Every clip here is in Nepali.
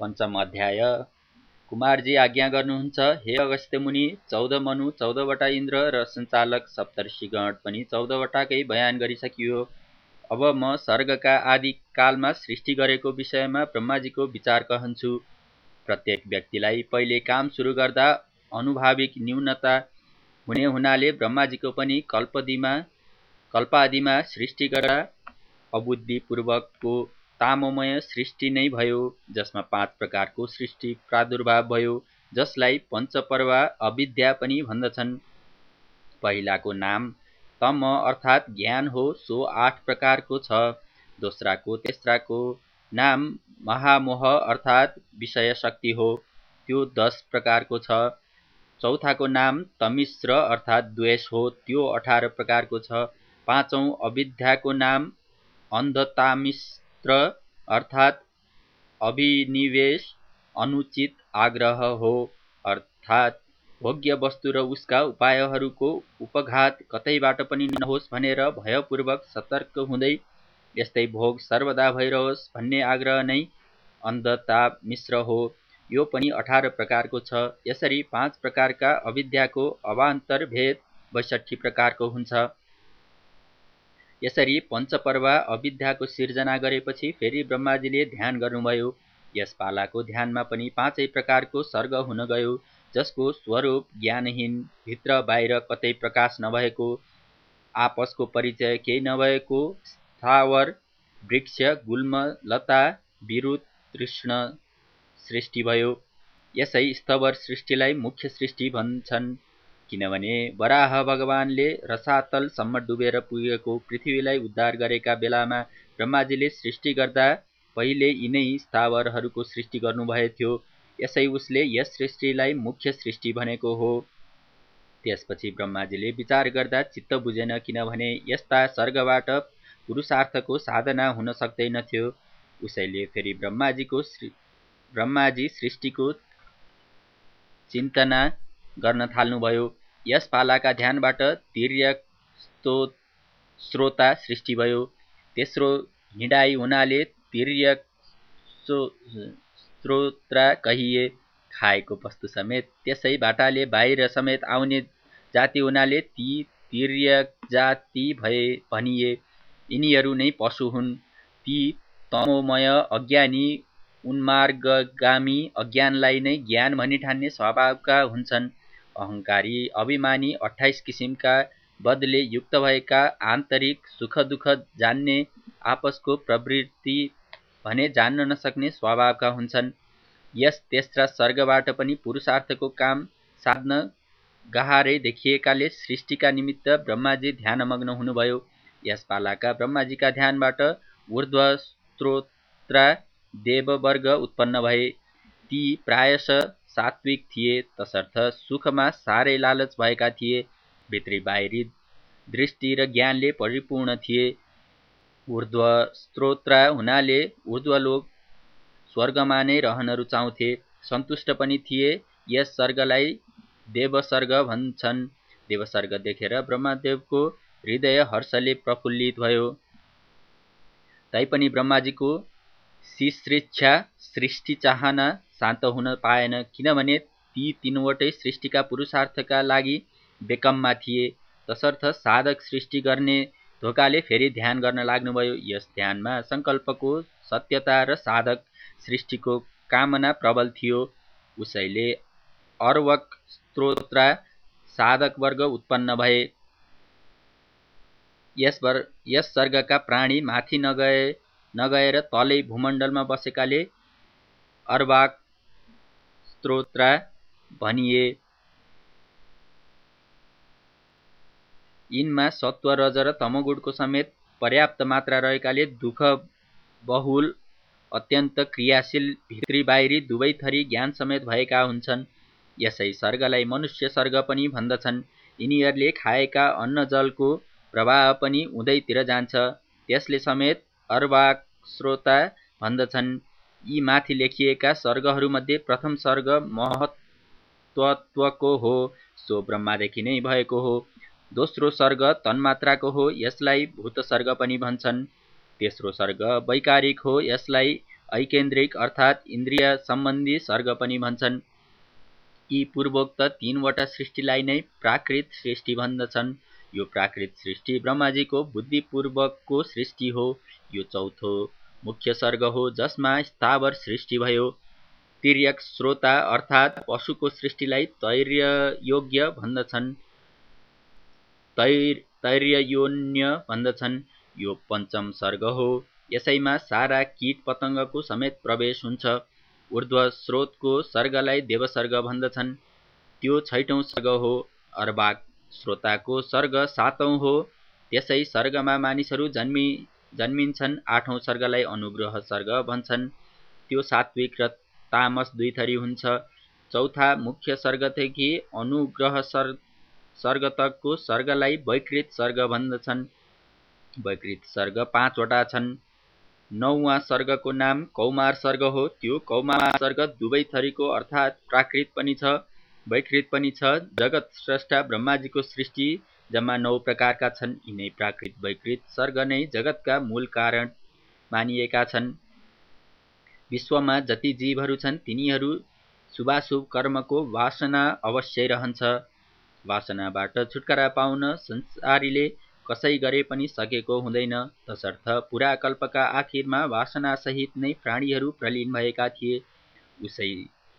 पञ्चम अध्याय। कुमारजी आज्ञा गर्नुहुन्छ हे अगस्त्य मुनि चौध मनु चौधवटा इन्द्र र सञ्चालक सप्तर्षिगण पनि चौधवटाकै बयान गरिसकियो। अब म सर्गका आदि कालमा सृष्टि गरेको विषयमा ब्रह्माजीको विचार कहन्छु। प्रत्येक व्यक्तिलाई पहिले काम सुरु गर्दा अनुभाविक न्यूनता हुने हुनाले ब्रह्माजीको पनि कल्पदिमा कल्पादिमा सृष्टि गर्दा अबुद्धिपूर्वकको तामोमय सृष्टि नै भयो जसमा पाँच प्रकारको सृष्टि प्रादुर्भाव भयो जसलाई पञ्चपर्वा अविद्या पनि भन्दछन्। पहिलाको नाम तम अर्थात् ज्ञान हो सो आठ प्रकारको छ। दोस्राको तेस्राको नाम महामोह अर्थात् विषय शक्ति हो त्यो दस प्रकारको छ। चौथाको नाम तमिश्र अर्थात् द्वेष हो त्यो अठार प्रकारको छ। पाँचौँ अविद्याको नाम अन्धतामिश्र अर्थात् अभिनिवेश अनुचित आग्रह हो अर्थात् भोग्य वस्तु र उसका उपायहरूको उपघात कतैबाट पनि नहोस् भनेर भयपूर्वक सतर्क हुँदै यस्तै भोग सर्वदा भइरहोस् भन्ने आग्रह नै अन्धता मिश्र हो। यो पनि अठार प्रकारको छ। यसरी पाँच प्रकारका अविद्याको अवान्तर भेद बैसठी प्रकारको हुन्छ। यसरी पञ्चपर्वा अविद्याको सिर्जना गरेपछि फेरि ब्रह्माजीले ध्यान गर्नुभयो। यस पालाको ध्यानमा पनि पाँचै प्रकारको सर्ग हुन गयो जसको स्वरूप ज्ञानहीन भित्र बाहिर कतै प्रकाश नभएको आपसको परिचय केही नभएको स्थावर वृक्ष गुल्म लता विरुत तृष्ण सृष्टि भयो। यसै स्थवर सृष्टिलाई मुख्य सृष्टि भन्छन्। किनभने वराह भगवानले रसातलसम्म डुबेर पुगेको पृथ्वीलाई उद्धार गरेका बेलामा ब्रह्माजीले सृष्टि गर्दा पहिले यिनै स्थावरहरूको सृष्टि गर्नुभएको थियो। यसै उसले यस सृष्टिलाई मुख्य सृष्टि भनेको हो। त्यसपछि ब्रह्माजीले विचार गर्दा चित्त बुझेन किनभने यस्ता सर्गबाट पुरुषार्थको साधना हुन सक्दैनथ्यो उसैले फेरि ब्रह्माजीको ब्रह्माजी सृष्टिको चिन्तना गर्न थाल्नुभयो। यस पालाका ध्यानबाट तिर्यक स्रोता सृष्टि भयो। तेस्रो हिँडाइ हुनाले तिर्यक स्रोत्रा कहिए खाएको वस्तु समेत। त्यसै बाटाले बाहिर समेत आउने जाति हुनाले ती तिर्यक जाति भए भनिए। यिनीहरू नै पशु हुन्। ती तमोमय अज्ञानी उन्मार्गगामी अज्ञानलाई नै ज्ञान भनी ठान्ने स्वभावका हुन्छन्। अहङ्कारी अभिमानी अठाइस किसिमका बदले युक्त भएका आन्तरिक सुख दुःख जान्ने आपसको प्रवृत्ति भने जान्न नसक्ने स्वभावका हुन्छन्। यस तेस्रा सर्गबाट पनि पुरुषार्थको काम साध्न गाह्रै देखिएकाले सृष्टिका निमित्त ब्रह्माजी ध्यानमग्न हुनुभयो। यस पालाका ब्रह्माजीका ध्यानबाट ऊर्ध्व स्त्रोत्र देववर्ग उत्पन्न भए। ती प्रायश सात्विक थिए तसर्थ सुखमा साह्रै लालच भएका थिए भित्री बाहिरी दृष्टि र ज्ञानले परिपूर्ण थिए। ऊर्ध्व स्त्रोत्र हुनाले ऊर्ध्वलोक स्वर्गमा नै रहन रुचाउँथे सन्तुष्ट पनि थिए। यस सर्गलाई देवसर्ग भन्छन्। देवसर्ग देखेर ब्रह्मदेवको हृदय हर्षले प्रफुल्लित भयो। तैपनि ब्रह्माजीको शिश्रिच्छा सृष्टि चाहना शान्त हुन पाएन किनभने ती तिनवटै सृष्टिका पुरुषार्थका लागि बेकममा थिए। तसर्थ साधक सृष्टि गर्ने धोकाले फेरि ध्यान गर्न लाग्नुभयो। यस ध्यानमा सङ्कल्पको सत्यता र साधक सृष्टिको कामना प्रबल थियो। उसैले अर्वक स्त्रोत्र साधकवर्ग उत्पन्न भए। यस वर यस सर्गका प्राणी माथि नगए। नगएर तलै भूमण्डलमा बसेकाले अर्वाक स्त्रोत्र भनिए। यिनमा सत्व रज र तमगुणको समेत पर्याप्त मात्रा रहेकाले दुःख बहुल अत्यन्त क्रियाशील भित्री बाहिरी दुवै थरी ज्ञान समेत भएका हुन्छन्। यसै सर्गलाई मनुष्य सर्ग पनि भन्दछन्। यिनीहरूले खाएका अन्न जलको प्रवाह पनि उदैतिर जान्छ। त्यसले समेत अर्वाक श्रोता भन्दछन्। यी माथि लेखिएका सर्गहरूमध्ये प्रथम सर्ग महत्त्वको हो सो ब्रह्मादेखि नै भएको हो। दोस्रो सर्ग तन्मात्राको हो यसलाई भूत सर्ग पनि भन्छन्। तेस्रो सर्ग वैकारिक हो यसलाई ऐकेन्द्रिक अर्थात् इन्द्रिय सम्बन्धी सर्ग पनि भन्छन्। यी पूर्वोक्त तीनवटा सृष्टिलाई नै प्राकृत सृष्टि भन्दछन् यो प्राकृत सृष्टि ब्रह्माजीको बुद्धिपूर्वकको सृष्टि हो। यो चौथो मुख्य सर्ग हो जसमा स्थावर सृष्टि भयो। तिर्यक श्रोता अर्थात् पशुको सृष्टिलाई तैर्ययोग्य भन्दछन्। तैर तैर्ययोन्य भन्दछन्। यो पञ्चम सर्ग हो। यसैमा सारा किट पतङ्गको समेत प्रवेश हुन्छ। ऊर्ध्व स्रोतको सर्गलाई देवसर्ग भन्दछन्। त्यो छैटौँ सर्ग हो। अर्बाक श्रोताको सर्ग सातौँ हो। त्यसै सर्गमा मानिसहरू जन्मि जन्मिन्छन् आठौँ सर्गलाई अनुग्रह सर्ग भन्छन्। त्यो सात्विक र तामस दुई थरी हुन्छ। चौथा मुख्य सर्गदेखि अनुग्रह सर्ग सर्गतकको सर्गलाई वैकृत सर्ग भन्दछन्। वैकृत सर्ग पाँचवटा छन्। नौवा सर्गको नाम कौमार सर्ग हो। त्यो कौमार सर्ग दुवै थरीको अर्थात् प्राकृत पनि छ। वैकृत पनि छ। जगत स्रष्टा ब्रह्माजीको सृष्टि जम्मा नौ प्रकारका छन्। यिनै प्राकृत वैकृत सर्ग नै जगतका मूल कारण मानिएका छन्। विश्वमा जति जीवहरू छन् तिनीहरू शुभाशुभ कर्मको वासना अवश्य रहन्छ। वासनाबाट छुटकारा पाउन संसारीले कसै गरे पनि सकेको हुँदैन। तसर्थ पुरा कल्पका आखिरमा वासनासहित नै प्राणीहरू प्रलिन भएका थिए। उसै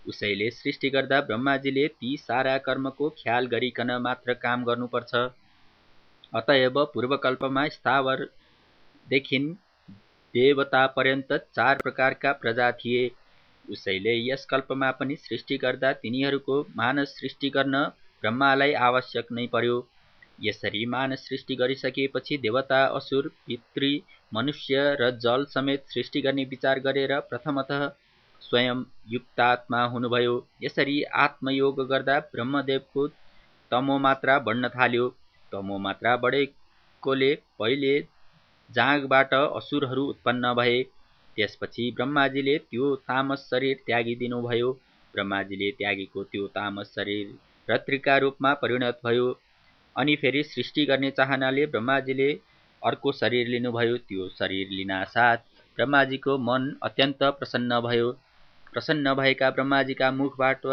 उसैले सृष्टि गर्दा ब्रह्माजीले ती सारा कर्मको ख्याल गरिकन मात्र काम गर्नुपर्छ। अतएव पूर्वकल्पमा स्थावरदेखि देवतापर्यन्त चार प्रकारका प्रजा थिए। उसैले यस कल्पमा पनि सृष्टि गर्दा तिनीहरूको मानस सृष्टि गर्न ब्रह्मालाई आवश्यक नै पर्यो। यसरी मानस सृष्टि गरिसकेपछि देवता असुर पितृ मनुष्य र जल समेत सृष्टि गर्ने विचार गरेर प्रथमत स्वयं युक्तात्मा हुनुभयो। यसरी आत्मयोग गर्दा ब्रह्मदेवको तमो मात्रा बढ्न थाल्यो। तमो मात्रा बढेकोले पहिले जाँगबाट असुरहरू उत्पन्न भए। त्यसपछि ब्रह्माजीले त्यो तामस शरीर त्यागिदिनुभयो। ब्रह्माजीले त्यागेको त्यो तामस शरीर रत्रिका रूपमा परिणत भयो। अनि फेरि सृष्टि गर्ने चाहनाले ब्रह्माजीले अर्को शरीर लिनुभयो। त्यो शरीर लिनासाथ ब्रह्माजीको मन अत्यन्त प्रसन्न भयो। प्रसन्न भएका ब्रह्माजीका मुखबाट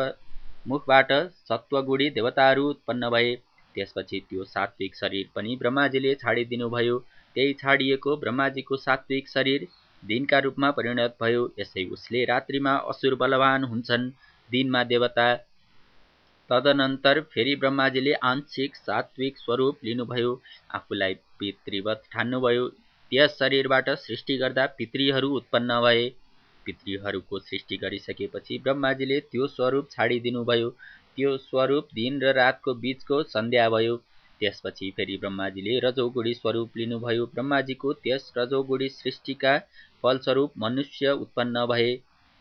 मुखबाट सत्वगुडी देवताहरू उत्पन्न भए। त्यसपछि त्यो सात्विक शरीर पनि ब्रह्माजीले छाडिदिनुभयो। त्यही छाडिएको ब्रह्माजीको सात्विक शरीर दिनका रूपमा परिणत भयो। यसै उसले रात्रिमा असुर बलवान हुन्छन्। दिनमा देवता तदनन्तर फेरि ब्रह्माजीले आंशिक सात्विक स्वरूप लिनुभयो। आफूलाई पितृवत ठान्नुभयो। त्यस शरीरबाट सृष्टि गर्दा पितृहरू उत्पन्न भए। पितृहरूको सृष्टि गरिसकेपछि ब्रह्माजीले त्यो स्वरूप छाडिदिनुभयो। त्यो स्वरूप दिन र रातको बिचको सन्ध्या भयो। त्यसपछि फेरि ब्रह्माजीले रजोगुडी स्वरूप लिनुभयो। ब्रह्माजीको त्यस रजोगुडी सृष्टिका फलस्वरूप मनुष्य उत्पन्न भए।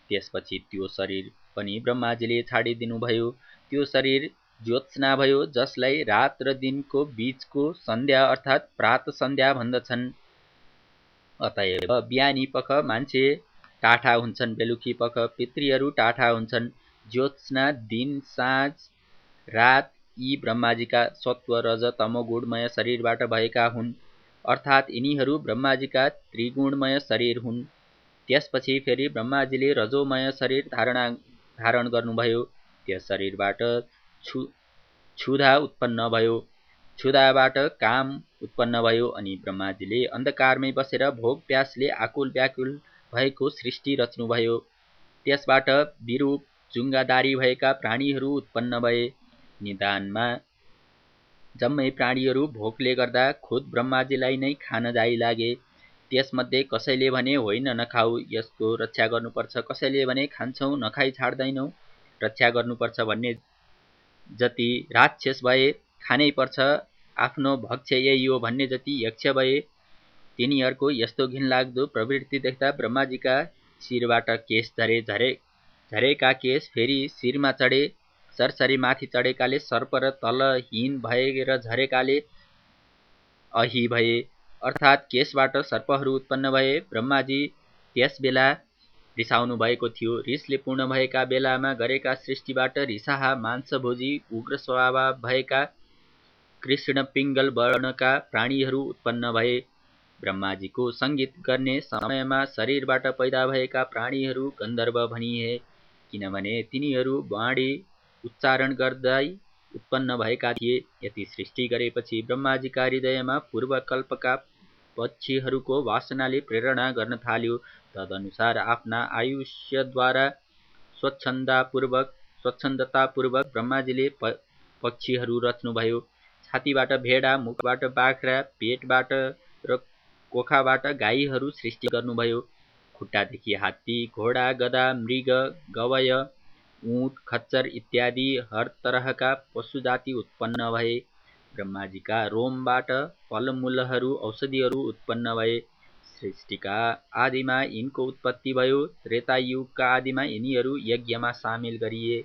त्यसपछि त्यो शरीर पनि ब्रह्माजीले छाडिदिनुभयो। त्यो शरीर ज्योत्सना भयो जसलाई रात र दिनको बिचको सन्ध्या अर्थात् प्रात सन्ध्या भन्दछन्। अतएव बिहानी पख मान्छे टाठा हुन्छन् बेलुकी पख पितृहरू टाठा हुन्छन्। ज्योत्सना दिन साँझ रात यी ब्रह्माजीका सत्व रज तमोगुणमय शरीरबाट भएका हुन्। अर्थात् यिनीहरू ब्रह्माजीका त्रिगुणमय शरीर हुन्। त्यसपछि फेरि ब्रह्माजीले रजोमय शरीर धारणा धारण गर्नुभयो। त्यस शरीरबाट छु छुधा उत्पन्न भयो। छुधाबाट काम उत्पन्न भयो अनि ब्रह्माजीले अन्धकारमै बसेर भोग प्यासले आकुल व्याकुल भएको सृष्टि रच्नुभयो। त्यसबाट विरूप जुङ्गादारी भएका प्राणीहरू उत्पन्न भए। निदानमा जम्मै प्राणीहरू भोकले गर्दा खुद ब्रह्माजीलाई नै खान जाइ लागे। त्यसमध्ये कसैले भने होइन नखाऊ यसको रक्षा गर्नुपर्छ। कसैले भने खान्छौँ नखाइ छाड्दैनौँ रक्षा गर्नुपर्छ भन्ने जति राक्षस भए खानै पर्छ आफ्नो भक्ष्य यही हो भन्ने जति यक्ष भए तिनीहरूको यस्तो घिनलाग्दो प्रवृत्ति देख्दा ब्रह्माजीका शिरबाट केस झरे झरे झरेका केस फेरि शिरमा चढे सरसरी माथि चढेकाले सर्प र तलहीन भएर झरेकाले अहि भए। अर्थात् केसबाट सर्पहरू उत्पन्न भए ब्रह्माजी त्यस बेला रिसाउनु भएको थियो। रिसले पूर्ण भएका बेलामा गरेका सृष्टिबाट रिसाहा मांसभोजी उग्र स्वभाव भएका कृष्ण पिङ्गल वर्णका प्राणीहरू उत्पन्न भए। ब्रह्माजीको सङ्गीत गर्ने समयमा शरीरबाट पैदा भएका प्राणीहरू गन्धर्व भनिए किनभने तिनीहरू वाणी उच्चारण गर्दै उत्पन्न भएका थिए। यति सृष्टि गरेपछि ब्रह्माजीका हृदयमा पूर्वकल्पका पक्षीहरूको वासनाले प्रेरणा गर्न थाल्यो। तदनुसार आफ्ना आयुष्यद्वारा स्वच्छन्दतापूर्वक स्वच्छन्दतापूर्वक ब्रह्माजीले प पक्षीहरू रच्नुभयो। छातीबाट भेडा मुखबाट बाख्रा पेटबाट र कोखाबाट गाईहरू सृष्टि गर्नुभयो। खुट्टादेखि हात्ती घोडा गदा मृग गवय ऊँट खच्चर इत्यादि हर तरहका पशुजाति उत्पन्न भए ब्रह्माजीका रोमबाट फलमूलहरू औषधिहरू उत्पन्न भए। सृष्टिका आदिमा यिनको उत्पत्ति भयो। त्रेतायुगका आदिमा यिनीहरू यज्ञमा सामेल गरिए।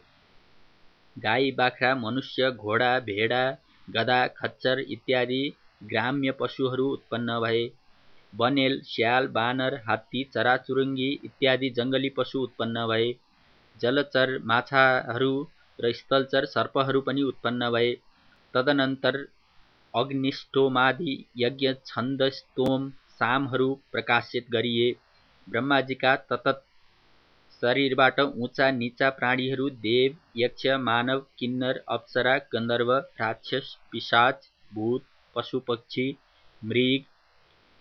गाई बाख्रा मनुष्य घोडा भेडा गदा खच्चर इत्यादि ग्राम्य पशुहरू उत्पन्न भए। बनेल स्याल बानर हात्ती चराचुरुङ्गी इत्यादि जङ्गली पशु उत्पन्न भए। जलचर माछाहरू र स्थलचर सर्पहरू पनि उत्पन्न भए। तदनन्तर अग्निष्टोमादि यज्ञ छन्दस्तोम सामहरू प्रकाशित गरिए। ब्रह्माजीका ततत शरीरबाट उचा निचा प्राणीहरू देव यक्ष मानव किन्नर अप्सरा गन्धर्व राक्षस पिशाच भूत पशुपक्षी मृग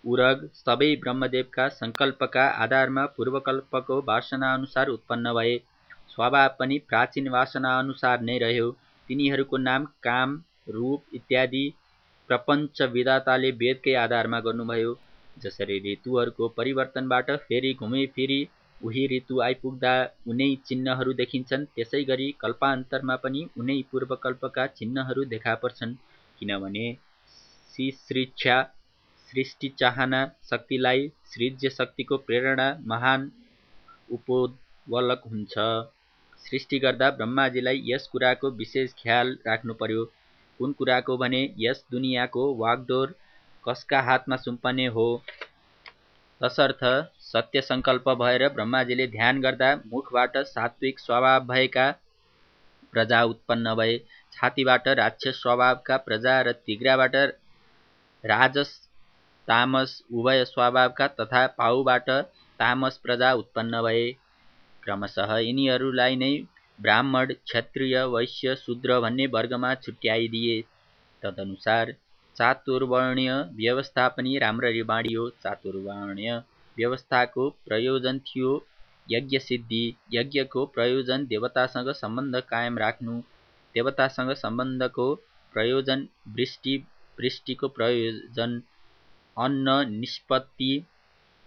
उरग सबै ब्रह्मदेवका सङ्कल्पका आधारमा पूर्वकल्पको वासनाअनुसार उत्पन्न भए। स्वभाव पनि प्राचीन वासनाअनुसार नै रह्यो। तिनीहरूको नाम काम रूप इत्यादि प्रपञ्च विधाताले वेदकै आधारमा गर्नुभयो। जसरी ऋतुहरूको परिवर्तनबाट फेरि घुमे फेरि उही ऋतु आइपुग्दा उनै चिन्हहरू देखिन्छन्। त्यसै गरी कल्पान्तरमा पनि उनै पूर्वकल्पका चिन्हहरू देखा पर्छन्। किनभने शिश्रिच्छा सृष्टि चाहना शक्तिलाई सृज्य शक्तिको प्रेरणा महान उपोद्वलक हुन्छ। सृष्टि गर्दा ब्रह्माजीलाई यस कुराको विशेष ख्याल राख्नु पर्यो कुन कुराको भने यस दुनियाँको वागडोर कसका हातमा सुम्पने हो? तसर्थ सत्य सङ्कल्प भएर ब्रह्माजीले ध्यान गर्दा मुखबाट सात्विक स्वभाव भएका प्रजा उत्पन्न भए। छातीबाट राक्षस स्वभावका प्रजा र तिग्राबाट राजस तामस उभय स्वभावका तथा पाउबाट तामस प्रजा उत्पन्न भए। क्रमशः यिनीहरूलाई नै ब्राह्मण क्षत्रिय वैश्य शूद्र भन्ने वर्गमा छुट्याइदिए तदनुसार चातुर्वर्णीय व्यवस्था पनि राम्ररी बाँडियो। चातुर्वर्णीय व्यवस्थाको प्रयोजन थियो यज्ञ सिद्धि यज्ञको प्रयोजन देवतासँग सम्बन्ध कायम राख्नु देवतासँग सम्बन्धको प्रयोजन वृष्टि वृष्टिको प्रयोजन अन्न निष्पत्ति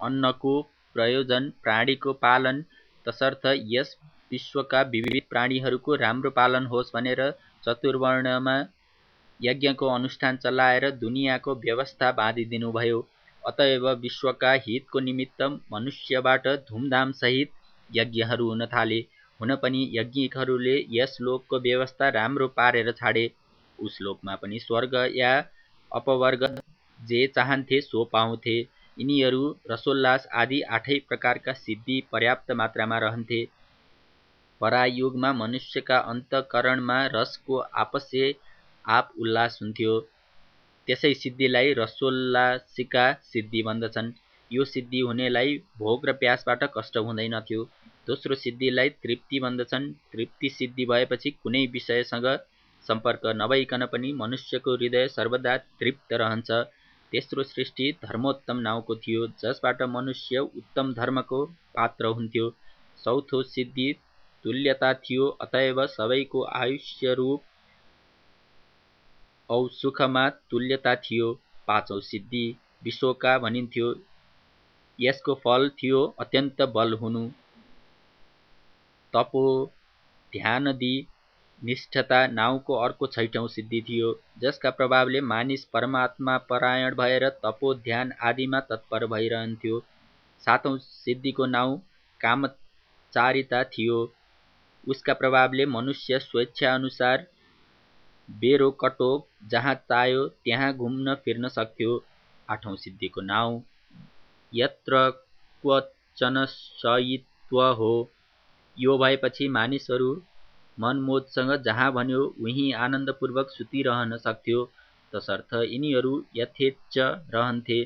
अन्नको प्रयोजन प्राणीको पालन तसर्थ यस विश्वका विविध प्राणीहरूको राम्रो पालन होस् भनेर चतुर्वर्णमा यज्ञको अनुष्ठान चलाएर दुनियाँको व्यवस्था बाँधिदिनुभयो। अतएव विश्वका हितको निमित्त मनुष्यबाट धुमधामसहित यज्ञहरू हुन थाले। हुन पनि यज्ञिकहरूले यस लोकको व्यवस्था राम्रो पारेर छाडे। उस लोकमा पनि स्वर्ग या अपवर्ग जे चाहन्थे सो पाउँथे। यिनीहरू रसोल्लास आदि आठै प्रकारका सिद्धि पर्याप्त मात्रामा रहन्थे। परायुगमा मनुष्यका अन्तकरणमा रसको आपसे आप उल्लास हुन्थ्यो। त्यसै सिद्धिलाई रसोल्लासिका सिद्धि भन्दछन्। यो सिद्धि हुनेलाई भोग र प्यासबाट कष्ट हुँदैनथ्यो दोस्रो सिद्धिलाई तृप्ति भन्दछन्। तृप्ति सिद्धि भएपछि कुनै विषयसँग सम्पर्क नभइकन पनि मनुष्यको हृदय सर्वदा तृप्त रहन्छ। तेस्रो सृष्टि धर्मोत्तम नाउँको थियो जसबाट मनुष्य उत्तम धर्मको पात्र हुन्थ्यो। चौथो सिद्धि तुल्यता थियो अतएव सबैको आयुष्यरूप औ सुखमा तुल्यता थियो। पाँचौँ सिद्धि विश्वका भनिन्थ्यो। यसको फल थियो अत्यन्त बल हुनु। तपो ध्यानदि निष्ठता नाउँको अर्को छैठौँ सिद्धि थियो जसका प्रभावले मानिस परमात्मा परायण भएर तपो ध्यान आदिमा तत्पर भइरहन्थ्यो। सातौँ सिद्धिको नाउँ कामचारिता थियो। उसका प्रभावले मनुष्य स्वेच्छाअनुसार बेरोकटोक जहाँ चाह्यो त्यहाँ घुम्न फिर्न सक्थ्यो। आठौँ सिद्धिको नाउँ यत्र क्वचन सयित्व हो यो भएपछि मानिसहरू मनमोजसँग जहाँ भन्यो उहीँ आनन्दपूर्वक सुतिरहन सक्थ्यो। तसर्थ यिनीहरू यथेच्छ रहन्थे।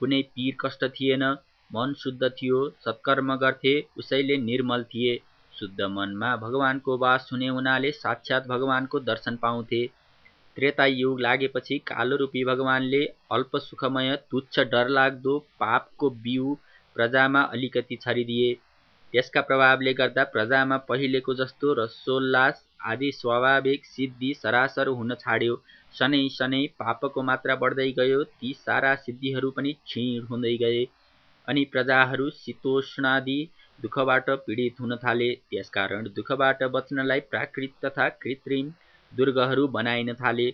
कुनै पीर कष्ट थिएन। मन शुद्ध थियो। सत्कर्म गर्थे। उसैले निर्मल थिए। शुद्ध मनमा भगवानको वास हुने हुनाले साक्षात भगवानको दर्शन पाउँथे। त्रेता युग लागेपछि कालो रूपी भगवानले अल्प सुखमय तुच्छ डरलाग्दो पापको बिउ प्रजामा अलिकति छरिदिए। त्यसका प्रभावले गर्दा प्रजामा पहिलेको जस्तो रसोल्लास आदि स्वाभाविक सिद्धि सरासर हुन छाड्यो। शनै शनै पापको मात्रा बढ्दै गयो ती सारा सिद्धिहरू पनि क्षीण हुँदै गए अनि प्रजाहरू शीतोष्णादि दुःखबाट पीडित हुन थाले। त्यसकारण दुःखबाट बच्नलाई प्राकृत तथा कृत्रिम दुर्गहरू बनाइन थाले।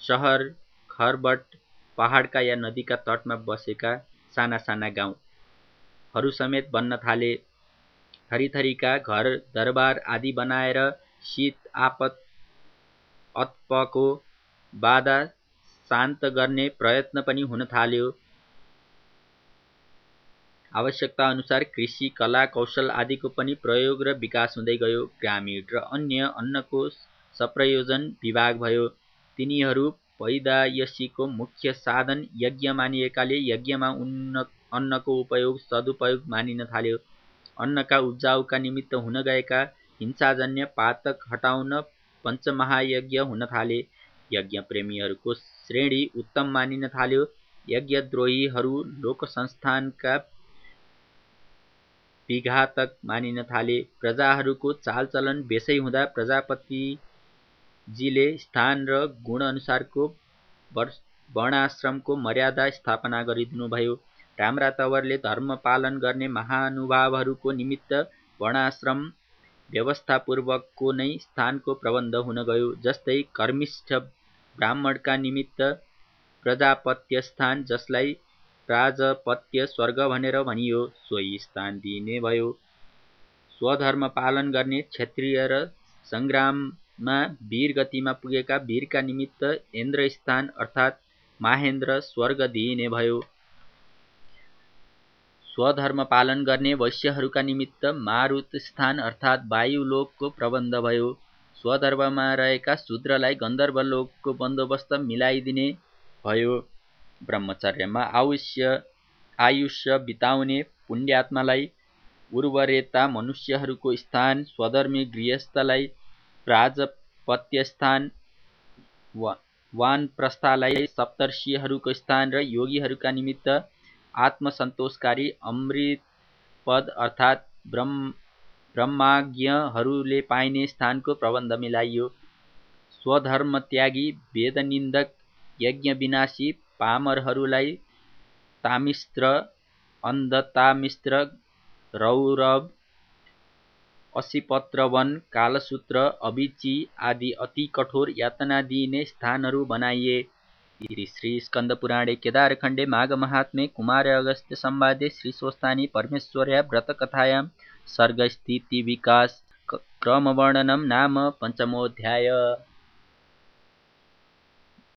सहर खरबट पहाडका या नदीका तटमा बसेका साना साना गाउँहरू समेत बन्न थाले। थरीथरीका घर दरबार आदि बनाएर शीत आपत अत्पको बाधा शान्त गर्ने प्रयत्न पनि हुन थाल्यो। आवश्यकता अनुसार कृषि कला कौशल आदिको पनि प्रयोग र विकास हुँदै गयो। ग्रामीण र अन्य अन्नको सप्रयोजन विभाग भयो। तिनीहरू पैदायसीको मुख्य साधन यज्ञ मानिएकाले यज्ञमा उन्न अन्नको उपयोग सदुपयोग मानिन थाल्यो। अन्नका उब्जाउका निमित्त हुन गएका हिंसाजन्य पातक हटाउन पञ्चमहायज्ञ हुन थाले। यज्ञ प्रेमीहरूको श्रेणी उत्तम मानिन थाल्यो। यज्ञद्रोहीहरू लोक संस्थानका विघातक मानिन थाले। प्रजाहरूको चालचलन बेसै हुँदा प्रजापति जीले स्थान र गुणअनुसारको वर्णाश्रमको मर्यादा स्थापना गरिदिनुभयो। राम्रा तवरले धर्म पालन गर्ने महानुभावहरूको निमित्त वर्णाश्रम व्यवस्थापूर्वकको नै स्थानको प्रबन्ध हुन गयो जस्तै कर्मिष्ठ ब्राह्मणका निमित्त प्रजापत्य स्थान जसलाई प्राजपत्य स्वर्ग भनेर भनियो सोही स्थान दिइने भयो। स्वधर्म पालन गर्ने क्षत्रिय र सङ्ग्राम मा वीर गतिमा पुगेका वीरका निमित्त इन्द्रस्थान अर्थात् माहेन्द्र स्वर्ग दिइने भयो। स्वधर्म पालन गर्ने वैश्यहरूका निमित्त मारुत स्थान अर्थात् वायुलोकको प्रबन्ध भयो। स्वधर्ममा रहेका शूद्रलाई गन्धर्वलोकको बन्दोबस्त मिलाइदिने भयो। ब्रह्मचर्यमा आयुष्य आयुष्य बिताउने पुण्यात्मालाई उर्वरेता मनुष्यहरूको स्थान स्वधर्मी गृहस्थलाई प्राजपत्यस्थान वानप्रस्थलाई सप्तर्षिहरूको स्थान र योगीहरूका निमित्त आत्मसन्तोषकारी अमृत पद अर्थात् ब्रह्म ब्रह्माज्ञहरूले पाइने स्थानको प्रबन्ध मिलाइयो। स्वधर्म त्यागी वेदनिन्दक यज्ञ विनाशी पामरहरूलाई तामिस्त्र अन्धतामिस्त्र रौरव असीपत्रवन कालसूत्र अबिची आदि अति कठोर यातना दिइने स्थानहरू बनाइए। श्री स्कंद पुराणे केदारखण्डे माघमहात्म्ये कुमार अगस्त्य संवादे श्रीस्वस्थानी परमेश्वर्या व्रतकथायां सर्गस्थितिविकास क्रमवर्णनं नाम पञ्चमोऽध्याय